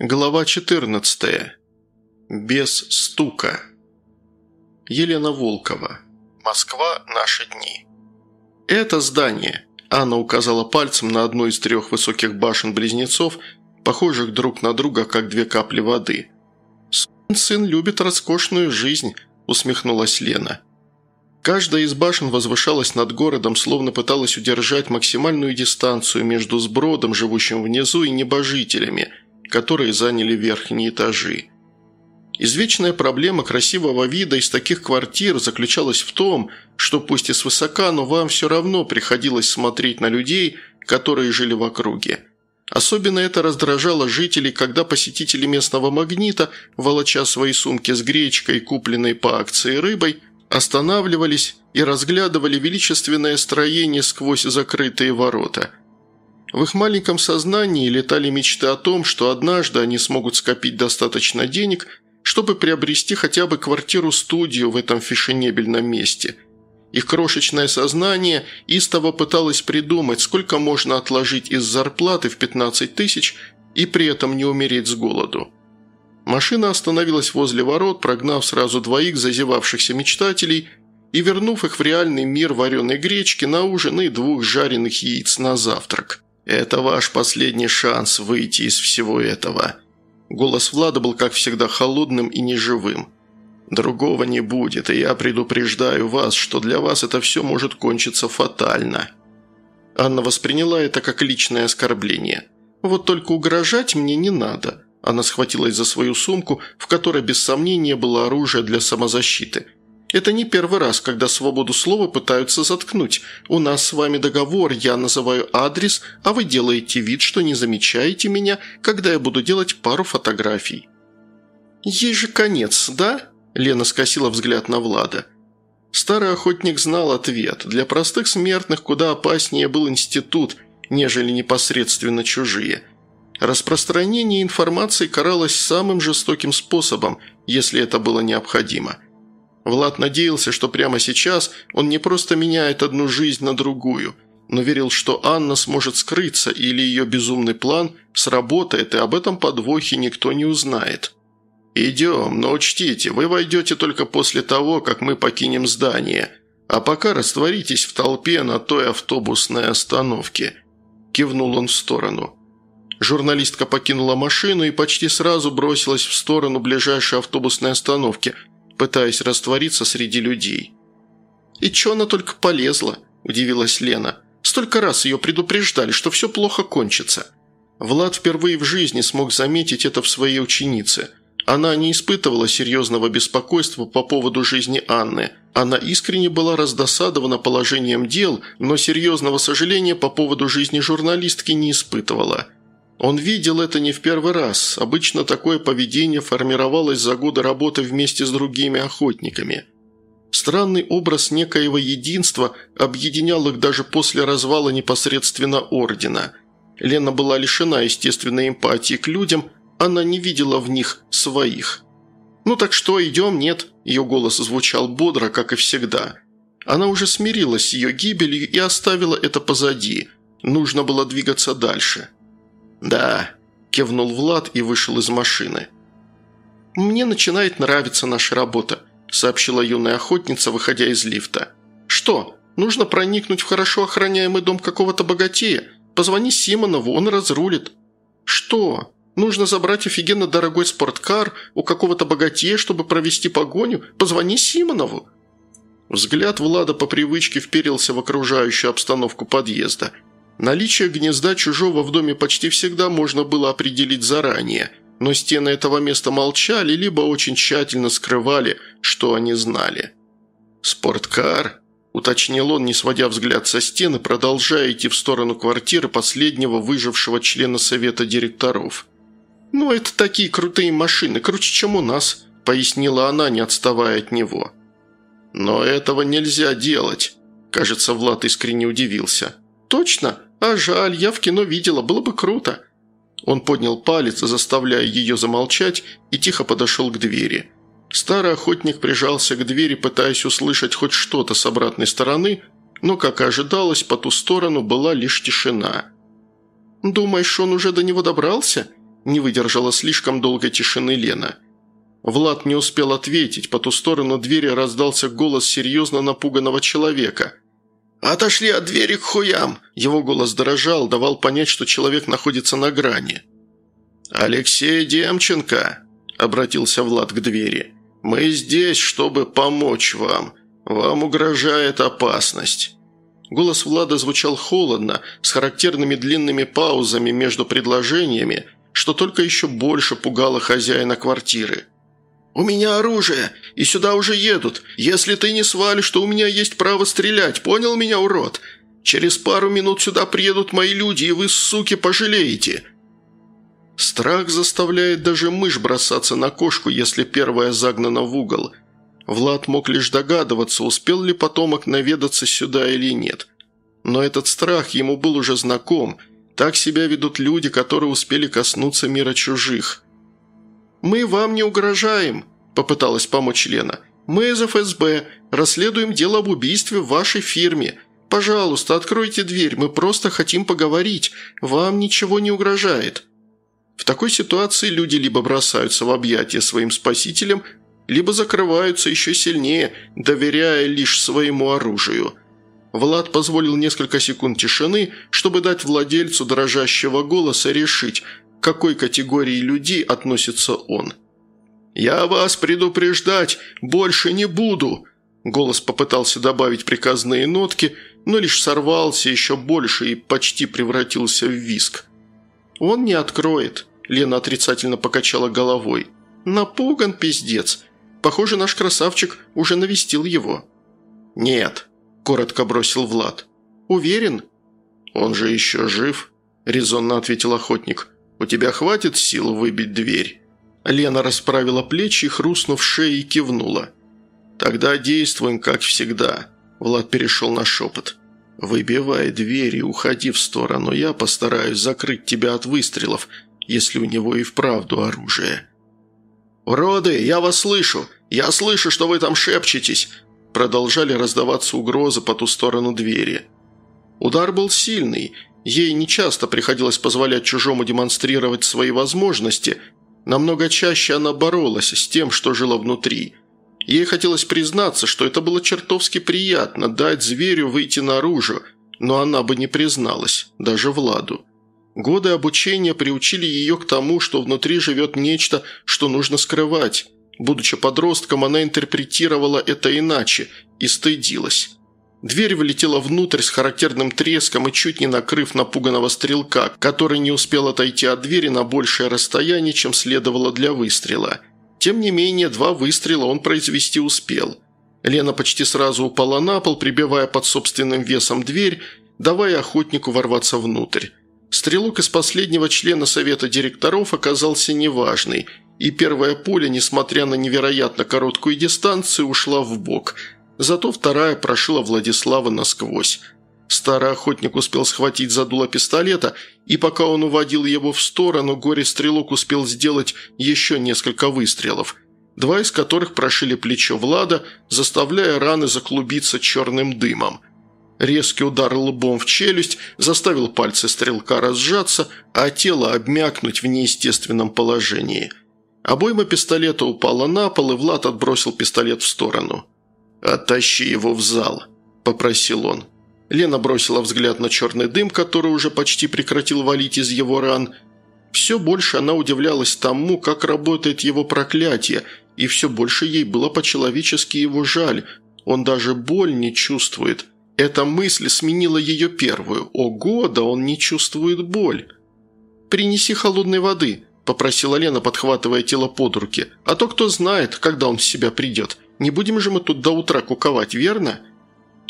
Глава 14. Без стука. Елена Волкова. Москва. Наши дни. Это здание. Анна указала пальцем на одну из трех высоких башен-близнецов, похожих друг на друга, как две капли воды. «Сын любит роскошную жизнь», – усмехнулась Лена. Каждая из башен возвышалась над городом, словно пыталась удержать максимальную дистанцию между сбродом, живущим внизу, и небожителями – которые заняли верхние этажи. Извечная проблема красивого вида из таких квартир заключалась в том, что пусть и свысока, но вам все равно приходилось смотреть на людей, которые жили в округе. Особенно это раздражало жителей, когда посетители местного магнита, волоча свои сумки с гречкой, купленной по акции рыбой, останавливались и разглядывали величественное строение сквозь закрытые ворота – в их маленьком сознании летали мечты о том, что однажды они смогут скопить достаточно денег, чтобы приобрести хотя бы квартиру-студию в этом фешенебельном месте. Их крошечное сознание истово пыталось придумать, сколько можно отложить из зарплаты в 15 тысяч и при этом не умереть с голоду. Машина остановилась возле ворот, прогнав сразу двоих зазевавшихся мечтателей и вернув их в реальный мир вареной гречки на ужин и двух жареных яиц на завтрак. «Это ваш последний шанс выйти из всего этого». Голос Влада был, как всегда, холодным и неживым. «Другого не будет, и я предупреждаю вас, что для вас это все может кончиться фатально». Анна восприняла это как личное оскорбление. «Вот только угрожать мне не надо». Она схватилась за свою сумку, в которой без сомнения было оружие для самозащиты – это не первый раз, когда свободу слова пытаются заткнуть. У нас с вами договор, я называю адрес, а вы делаете вид, что не замечаете меня, когда я буду делать пару фотографий». «Есть же конец, да?» – Лена скосила взгляд на Влада. Старый охотник знал ответ. Для простых смертных куда опаснее был институт, нежели непосредственно чужие. Распространение информации каралось самым жестоким способом, если это было необходимо – Влад надеялся, что прямо сейчас он не просто меняет одну жизнь на другую, но верил, что Анна сможет скрыться или ее безумный план сработает, и об этом подвохе никто не узнает. «Идем, но учтите, вы войдете только после того, как мы покинем здание, а пока растворитесь в толпе на той автобусной остановке», – кивнул он в сторону. Журналистка покинула машину и почти сразу бросилась в сторону ближайшей автобусной остановки – пытаясь раствориться среди людей. «И чё она только полезла?» – удивилась Лена. «Столько раз ее предупреждали, что все плохо кончится». Влад впервые в жизни смог заметить это в своей ученице. Она не испытывала серьезного беспокойства по поводу жизни Анны. Она искренне была раздосадована положением дел, но серьезного сожаления по поводу жизни журналистки не испытывала – он видел это не в первый раз. Обычно такое поведение формировалось за годы работы вместе с другими охотниками. Странный образ некоего единства объединял их даже после развала непосредственно Ордена. Лена была лишена естественной эмпатии к людям, она не видела в них своих. «Ну так что, идем, нет?» Ее голос звучал бодро, как и всегда. Она уже смирилась с ее гибелью и оставила это позади. Нужно было двигаться дальше. «Да», – кивнул Влад и вышел из машины. «Мне начинает нравиться наша работа», – сообщила юная охотница, выходя из лифта. «Что, нужно проникнуть в хорошо охраняемый дом какого-то богатея? Позвони Симонову, он разрулит». «Что? Нужно забрать офигенно дорогой спорткар у какого-то богатея, чтобы провести погоню? Позвони Симонову». Взгляд Влада по привычке вперился в окружающую обстановку подъезда – Наличие гнезда чужого в доме почти всегда можно было определить заранее, но стены этого места молчали, либо очень тщательно скрывали, что они знали. «Спорткар?» – уточнил он, не сводя взгляд со стены, продолжая идти в сторону квартиры последнего выжившего члена совета директоров. «Ну, это такие крутые машины, круче, чем у нас», – пояснила она, не отставая от него. «Но этого нельзя делать», – кажется, Влад искренне удивился. «Точно? «А жаль, я в кино видела, было бы круто». Он поднял палец, заставляя ее замолчать, и тихо подошел к двери. Старый охотник прижался к двери, пытаясь услышать хоть что-то с обратной стороны, но, как и ожидалось, по ту сторону была лишь тишина. «Думаешь, он уже до него добрался?» – не выдержала слишком долгой тишины Лена. Влад не успел ответить, по ту сторону двери раздался голос серьезно напуганного человека. «Отошли от двери к хуям!» Его голос дрожал, давал понять, что человек находится на грани. «Алексей Демченко!» – обратился Влад к двери. «Мы здесь, чтобы помочь вам. Вам угрожает опасность». Голос Влада звучал холодно, с характерными длинными паузами между предложениями, что только еще больше пугало хозяина квартиры. «У меня оружие, и сюда уже едут. Если ты не свалишь, то у меня есть право стрелять, понял меня, урод? Через пару минут сюда приедут мои люди, и вы, суки, пожалеете». Страх заставляет даже мышь бросаться на кошку, если первая загнана в угол. Влад мог лишь догадываться, успел ли потомок наведаться сюда или нет. Но этот страх ему был уже знаком. Так себя ведут люди, которые успели коснуться мира чужих – «Мы вам не угрожаем», – попыталась помочь Лена. «Мы из ФСБ, расследуем дело об убийстве в вашей фирме. Пожалуйста, откройте дверь, мы просто хотим поговорить. Вам ничего не угрожает». В такой ситуации люди либо бросаются в объятия своим спасителям, либо закрываются еще сильнее, доверяя лишь своему оружию. Влад позволил несколько секунд тишины, чтобы дать владельцу дрожащего голоса решить – к какой категории людей относится он. «Я вас предупреждать больше не буду!» Голос попытался добавить приказные нотки, но лишь сорвался еще больше и почти превратился в виск. «Он не откроет», – Лена отрицательно покачала головой. «Напуган пиздец. Похоже, наш красавчик уже навестил его». «Нет», – коротко бросил Влад. «Уверен?» «Он же еще жив», – резонно ответил охотник. «У тебя хватит сил выбить дверь?» Лена расправила плечи, хрустнув шеей, кивнула. «Тогда действуем, как всегда», – Влад перешел на шепот. «Выбивай дверь и уходи в сторону. Я постараюсь закрыть тебя от выстрелов, если у него и вправду оружие». «Уроды, я вас слышу! Я слышу, что вы там шепчетесь!» Продолжали раздаваться угрозы по ту сторону двери. Удар был сильный, Ей нечасто приходилось позволять чужому демонстрировать свои возможности, намного чаще она боролась с тем, что жило внутри. Ей хотелось признаться, что это было чертовски приятно, дать зверю выйти наружу, но она бы не призналась, даже Владу. Годы обучения приучили ее к тому, что внутри живет нечто, что нужно скрывать. Будучи подростком, она интерпретировала это иначе и стыдилась. Дверь влетела внутрь с характерным треском и чуть не накрыв напуганного стрелка, который не успел отойти от двери на большее расстояние, чем следовало для выстрела. Тем не менее, два выстрела он произвести успел. Лена почти сразу упала на пол, прибивая под собственным весом дверь, давая охотнику ворваться внутрь. Стрелок из последнего члена совета директоров оказался неважный, и первая пуля, несмотря на невероятно короткую дистанцию, ушла в бок – Зато вторая прошила Владислава насквозь. Старый охотник успел схватить за дуло пистолета, и пока он уводил его в сторону, горе-стрелок успел сделать еще несколько выстрелов, два из которых прошили плечо Влада, заставляя раны заклубиться черным дымом. Резкий удар лбом в челюсть заставил пальцы стрелка разжаться, а тело обмякнуть в неестественном положении. Обойма пистолета упала на пол, и Влад отбросил пистолет в сторону. «Оттащи его в зал», – попросил он. Лена бросила взгляд на черный дым, который уже почти прекратил валить из его ран. Все больше она удивлялась тому, как работает его проклятие, и все больше ей было по-человечески его жаль. Он даже боль не чувствует. Эта мысль сменила ее первую. Ого, да он не чувствует боль. «Принеси холодной воды», – попросила Лена, подхватывая тело под руки. «А то кто знает, когда он в себя придет. Не будем же мы тут до утра куковать, верно?»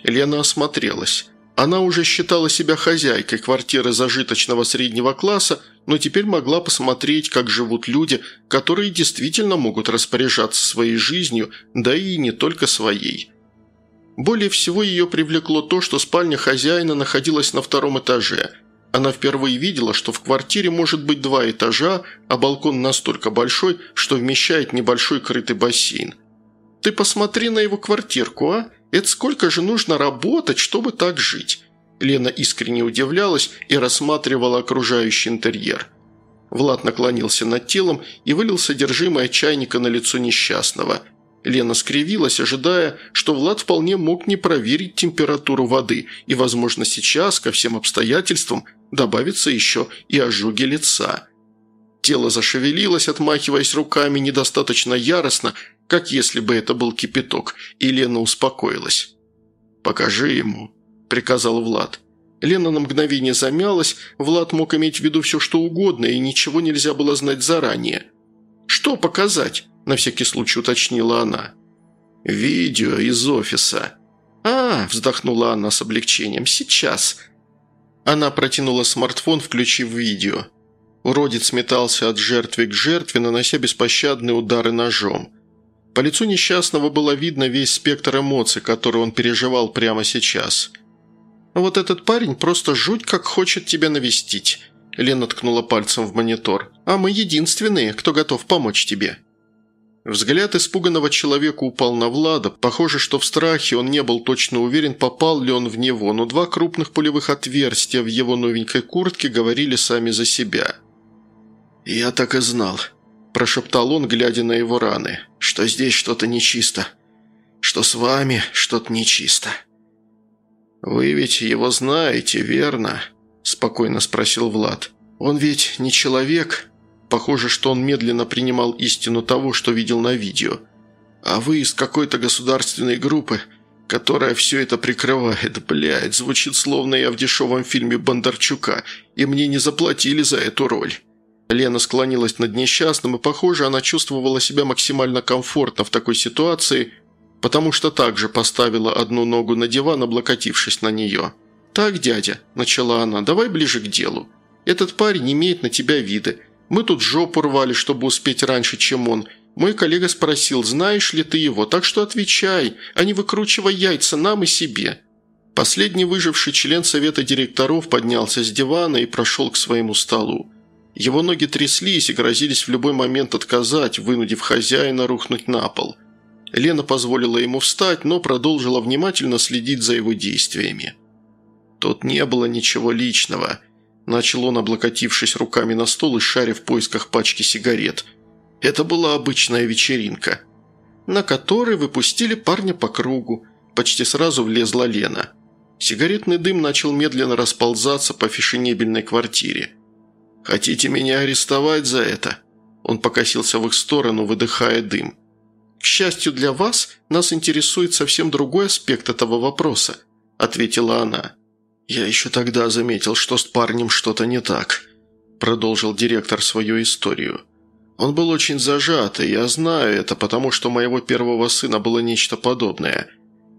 Лена осмотрелась. Она уже считала себя хозяйкой квартиры зажиточного среднего класса, но теперь могла посмотреть, как живут люди, которые действительно могут распоряжаться своей жизнью, да и не только своей. Более всего ее привлекло то, что спальня хозяина находилась на втором этаже. Она впервые видела, что в квартире может быть два этажа, а балкон настолько большой, что вмещает небольшой крытый бассейн – ты посмотри на его квартирку, а? Это сколько же нужно работать, чтобы так жить?» Лена искренне удивлялась и рассматривала окружающий интерьер. Влад наклонился над телом и вылил содержимое чайника на лицо несчастного. Лена скривилась, ожидая, что Влад вполне мог не проверить температуру воды, и, возможно, сейчас, ко всем обстоятельствам, добавится еще и ожоги лица. Тело зашевелилось, отмахиваясь руками недостаточно яростно, как если бы это был кипяток, и Лена успокоилась. «Покажи ему», – приказал Влад. Лена на мгновение замялась, Влад мог иметь в виду все что угодно, и ничего нельзя было знать заранее. «Что показать?» – на всякий случай уточнила она. «Видео из офиса». «А!» – вздохнула она с облегчением. «Сейчас». Она протянула смартфон, включив видео. Уродец метался от жертвы к жертве, нанося беспощадные удары ножом. По лицу несчастного было видно весь спектр эмоций, которые он переживал прямо сейчас – «Вот этот парень просто жуть как хочет тебя навестить», – Лена ткнула пальцем в монитор. «А мы единственные, кто готов помочь тебе». Взгляд испуганного человека упал на Влада. Похоже, что в страхе он не был точно уверен, попал ли он в него, но два крупных пулевых отверстия в его новенькой куртке говорили сами за себя. «Я так и знал», – прошептал он, глядя на его раны, – «что здесь что-то нечисто, что с вами что-то нечисто». «Вы ведь его знаете, верно?» – спокойно спросил Влад. «Он ведь не человек?» Похоже, что он медленно принимал истину того, что видел на видео. «А вы из какой-то государственной группы, которая все это прикрывает, блядь, звучит словно я в дешевом фильме Бондарчука, и мне не заплатили за эту роль». Лена склонилась над несчастным, и, похоже, она чувствовала себя максимально комфортно в такой ситуации – потому что также поставила одну ногу на диван, облокотившись на нее. «Так, дядя», – начала она, – «давай ближе к делу. Этот парень имеет на тебя виды. Мы тут жопу рвали, чтобы успеть раньше, чем он. Мой коллега спросил, знаешь ли ты его, так что отвечай, а не выкручивай яйца нам и себе». Последний выживший член совета директоров поднялся с дивана и прошел к своему столу. Его ноги тряслись и грозились в любой момент отказать, вынудив хозяина рухнуть на пол – Лена позволила ему встать, но продолжила внимательно следить за его действиями. «Тут не было ничего личного», – начал он, облокотившись руками на стол и шаря в поисках пачки сигарет. «Это была обычная вечеринка, на которой выпустили парня по кругу. Почти сразу влезла Лена. Сигаретный дым начал медленно расползаться по фешенебельной квартире. «Хотите меня арестовать за это?» Он покосился в их сторону, выдыхая дым. «К счастью для вас, нас интересует совсем другой аспект этого вопроса», – ответила она. «Я еще тогда заметил, что с парнем что-то не так», – продолжил директор свою историю. «Он был очень зажат, и я знаю это, потому что моего первого сына было нечто подобное.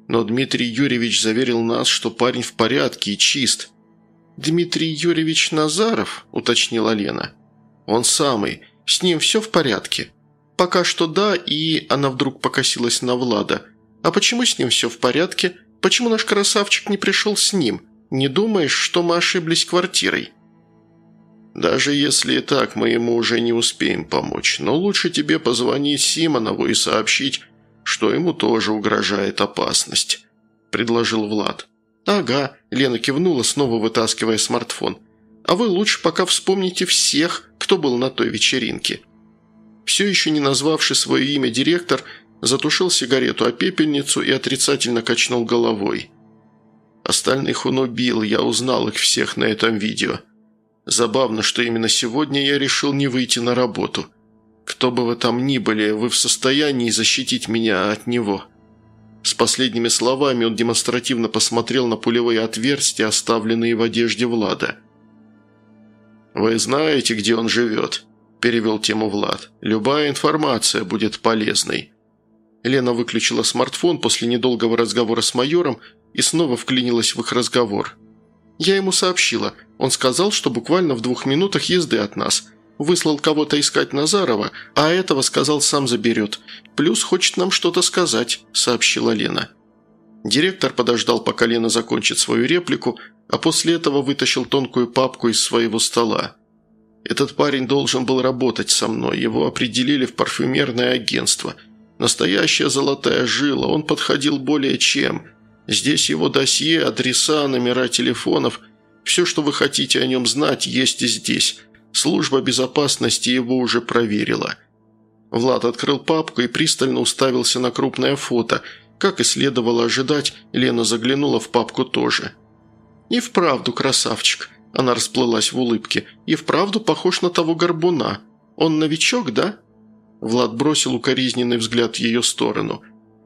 Но Дмитрий Юрьевич заверил нас, что парень в порядке и чист». «Дмитрий Юрьевич Назаров?» – уточнила Лена. «Он самый. С ним все в порядке?» «Пока что да, и...» – она вдруг покосилась на Влада. «А почему с ним все в порядке? Почему наш красавчик не пришел с ним? Не думаешь, что мы ошиблись квартирой?» «Даже если и так, мы ему уже не успеем помочь. Но лучше тебе позвонить Симонову и сообщить, что ему тоже угрожает опасность», – предложил Влад. «Ага», – Лена кивнула, снова вытаскивая смартфон. «А вы лучше пока вспомните всех, кто был на той вечеринке». Все еще не назвавший свое имя директор затушил сигарету о пепельницу и отрицательно качнул головой. Остальных он убил, я узнал их всех на этом видео. Забавно, что именно сегодня я решил не выйти на работу. Кто бы вы там ни были, вы в состоянии защитить меня от него». С последними словами он демонстративно посмотрел на пулевые отверстия, оставленные в одежде Влада. «Вы знаете, где он живет?» – перевел тему Влад. «Любая информация будет полезной». Лена выключила смартфон после недолгого разговора с майором и снова вклинилась в их разговор. «Я ему сообщила. Он сказал, что буквально в двух минутах езды от нас. Выслал кого-то искать Назарова, а этого, сказал, сам заберет. Плюс хочет нам что-то сказать», – сообщила Лена. Директор подождал, пока Лена закончит свою реплику, а после этого вытащил тонкую папку из своего стола. Этот парень должен был работать со мной, его определили в парфюмерное агентство. Настоящая золотая жила, он подходил более чем. Здесь его досье, адреса, номера телефонов. Все, что вы хотите о нем знать, есть здесь. Служба безопасности его уже проверила. Влад открыл папку и пристально уставился на крупное фото. Как и следовало ожидать, Лена заглянула в папку тоже. «И вправду красавчик», – она расплылась в улыбке. «И вправду похож на того горбуна. Он новичок, да?» Влад бросил укоризненный взгляд в ее сторону.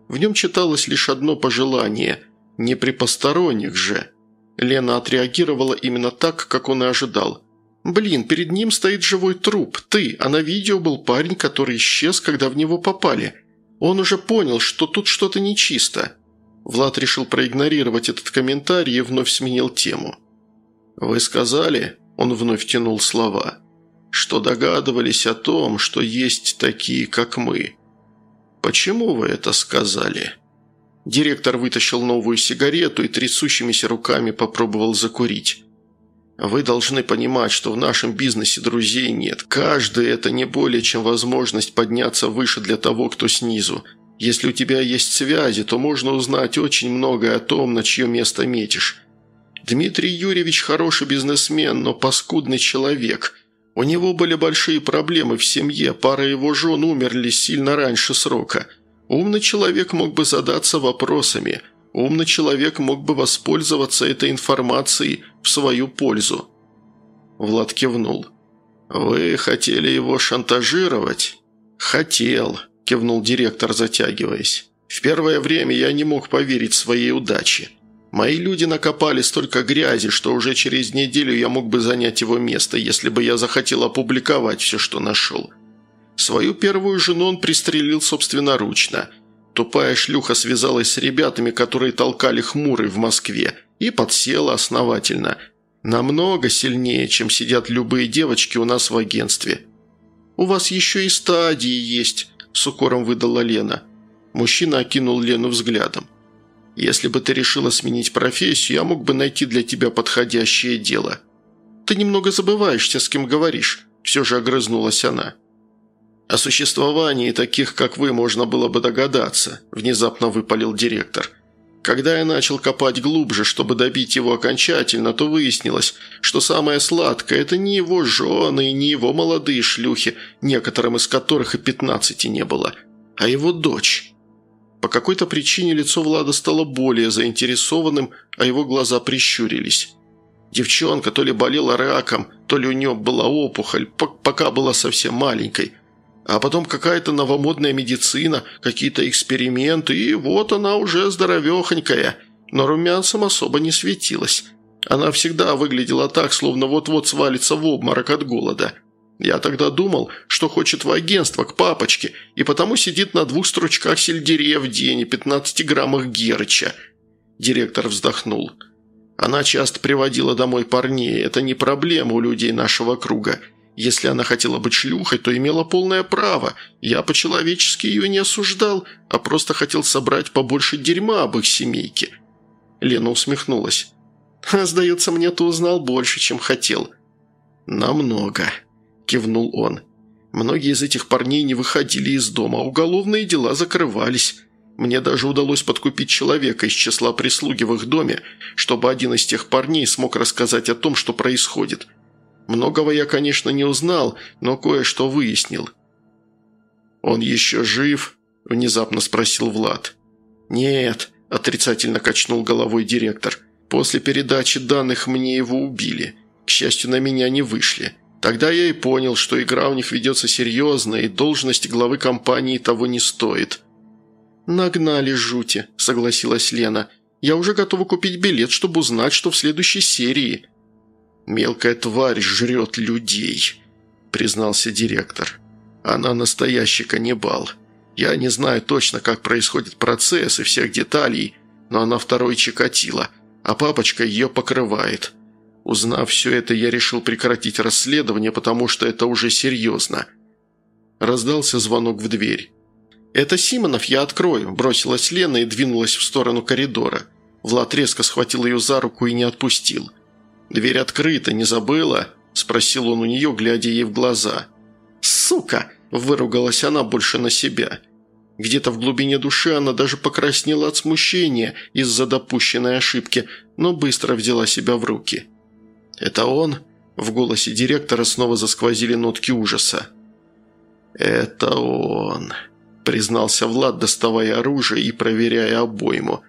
В нем читалось лишь одно пожелание – не при посторонних же. Лена отреагировала именно так, как он и ожидал. «Блин, перед ним стоит живой труп, ты, а на видео был парень, который исчез, когда в него попали. Он уже понял, что тут что-то нечисто». Влад решил проигнорировать этот комментарий и вновь сменил тему. «Вы сказали?» – он вновь тянул слова – что догадывались о том, что есть такие, как мы. Почему вы это сказали?» Директор вытащил новую сигарету и трясущимися руками попробовал закурить. «Вы должны понимать, что в нашем бизнесе друзей нет. Каждый – это не более чем возможность подняться выше для того, кто снизу. Если у тебя есть связи, то можно узнать очень многое о том, на чье место метишь. Дмитрий Юрьевич хороший бизнесмен, но паскудный человек – у него были большие проблемы в семье, пара его жен умерли сильно раньше срока. Умный человек мог бы задаться вопросами, умный человек мог бы воспользоваться этой информацией в свою пользу. Влад кивнул. «Вы хотели его шантажировать?» «Хотел», – кивнул директор, затягиваясь. «В первое время я не мог поверить своей удаче. Мои люди накопали столько грязи, что уже через неделю я мог бы занять его место, если бы я захотел опубликовать все, что нашел. Свою первую жену он пристрелил собственноручно. Тупая шлюха связалась с ребятами, которые толкали хмурый в Москве, и подсела основательно. Намного сильнее, чем сидят любые девочки у нас в агентстве. «У вас еще и стадии есть», – с укором выдала Лена. Мужчина окинул Лену взглядом. Если бы ты решила сменить профессию, я мог бы найти для тебя подходящее дело. Ты немного забываешься, с кем говоришь», – все же огрызнулась она. «О существовании таких, как вы, можно было бы догадаться», – внезапно выпалил директор. «Когда я начал копать глубже, чтобы добить его окончательно, то выяснилось, что самое сладкое – это не его жены и не его молодые шлюхи, некоторым из которых и пятнадцати не было, а его дочь». По какой-то причине лицо Влада стало более заинтересованным, а его глаза прищурились. Девчонка то ли болела раком, то ли у нее была опухоль, пока была совсем маленькой. А потом какая-то новомодная медицина, какие-то эксперименты, и вот она уже здоровехонькая, но румянцем особо не светилась. Она всегда выглядела так, словно вот-вот свалится в обморок от голода. Я тогда думал, что хочет в агентство к папочке, и потому сидит на двух строчках сельдерея в день и 15 граммах герча». Директор вздохнул. «Она часто приводила домой парней. Это не проблема у людей нашего круга. Если она хотела быть шлюхой, то имела полное право. Я по-человечески ее не осуждал, а просто хотел собрать побольше дерьма об их семейке». Лена усмехнулась. «Сдается мне, ты узнал больше, чем хотел». «Намного», – кивнул он. «Многие из этих парней не выходили из дома, а уголовные дела закрывались. Мне даже удалось подкупить человека из числа прислуги в их доме, чтобы один из тех парней смог рассказать о том, что происходит. Многого я, конечно, не узнал, но кое-что выяснил». «Он еще жив?» – внезапно спросил Влад. «Нет», – отрицательно качнул головой директор. «После передачи данных мне его убили. К счастью, на меня не вышли. Тогда я и понял, что игра у них ведется серьезно, и должность главы компании того не стоит. «Нагнали жути», – согласилась Лена. «Я уже готова купить билет, чтобы узнать, что в следующей серии». «Мелкая тварь жрет людей», – признался директор. «Она настоящий каннибал. Я не знаю точно, как происходит процесс и всех деталей, но она второй Чикатило, а папочка ее покрывает. Узнав все это, я решил прекратить расследование, потому что это уже серьезно. Раздался звонок в дверь. «Это Симонов, я открою», – бросилась Лена и двинулась в сторону коридора. Влад резко схватил ее за руку и не отпустил. «Дверь открыта, не забыла?» – спросил он у нее, глядя ей в глаза. «Сука!» – выругалась она больше на себя. Где-то в глубине души она даже покраснела от смущения из-за допущенной ошибки, но быстро взяла себя в руки – «Это он?» В голосе директора снова засквозили нотки ужаса. «Это он», – признался Влад, доставая оружие и проверяя обойму.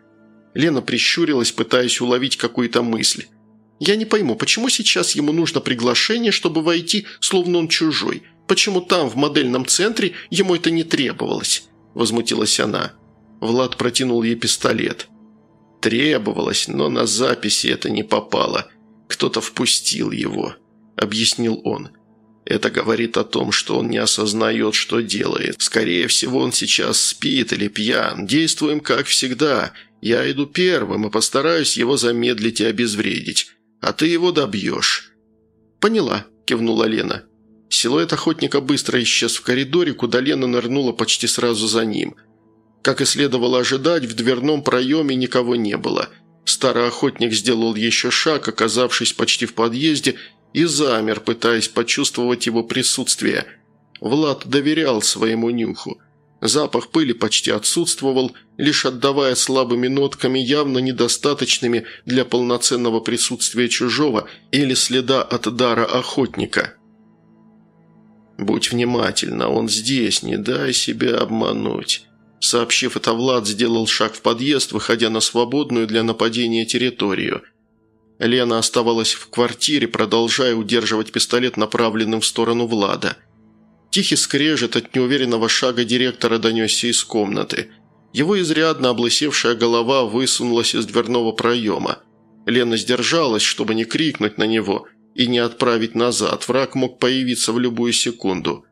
Лена прищурилась, пытаясь уловить какую-то мысль. «Я не пойму, почему сейчас ему нужно приглашение, чтобы войти, словно он чужой? Почему там, в модельном центре, ему это не требовалось?» – возмутилась она. Влад протянул ей пистолет. «Требовалось, но на записи это не попало. Кто-то впустил его», – объяснил он. Это говорит о том, что он не осознает, что делает. Скорее всего, он сейчас спит или пьян. Действуем как всегда. Я иду первым и постараюсь его замедлить и обезвредить. А ты его добьешь». «Поняла», – кивнула Лена. Силуэт охотника быстро исчез в коридоре, куда Лена нырнула почти сразу за ним. Как и следовало ожидать, в дверном проеме никого не было. Старый охотник сделал еще шаг, оказавшись почти в подъезде, и замер, пытаясь почувствовать его присутствие. Влад доверял своему нюху. Запах пыли почти отсутствовал, лишь отдавая слабыми нотками, явно недостаточными для полноценного присутствия чужого или следа от дара охотника. «Будь внимательна, он здесь, не дай себя обмануть». Сообщив это, Влад сделал шаг в подъезд, выходя на свободную для нападения территорию – Лена оставалась в квартире, продолжая удерживать пистолет, направленным в сторону Влада. Тихий скрежет от неуверенного шага директора донесся из комнаты. Его изрядно облысевшая голова высунулась из дверного проема. Лена сдержалась, чтобы не крикнуть на него и не отправить назад. Враг мог появиться в любую секунду.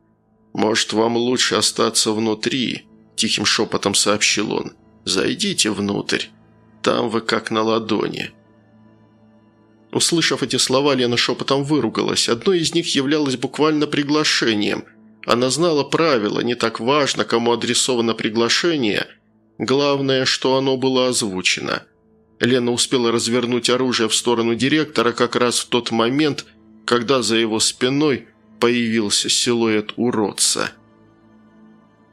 «Может, вам лучше остаться внутри?» – тихим шепотом сообщил он. «Зайдите внутрь. Там вы как на ладони». Услышав эти слова, Лена шепотом выругалась. Одно из них являлось буквально приглашением. Она знала правила, не так важно, кому адресовано приглашение. Главное, что оно было озвучено. Лена успела развернуть оружие в сторону директора как раз в тот момент, когда за его спиной появился силуэт уродца –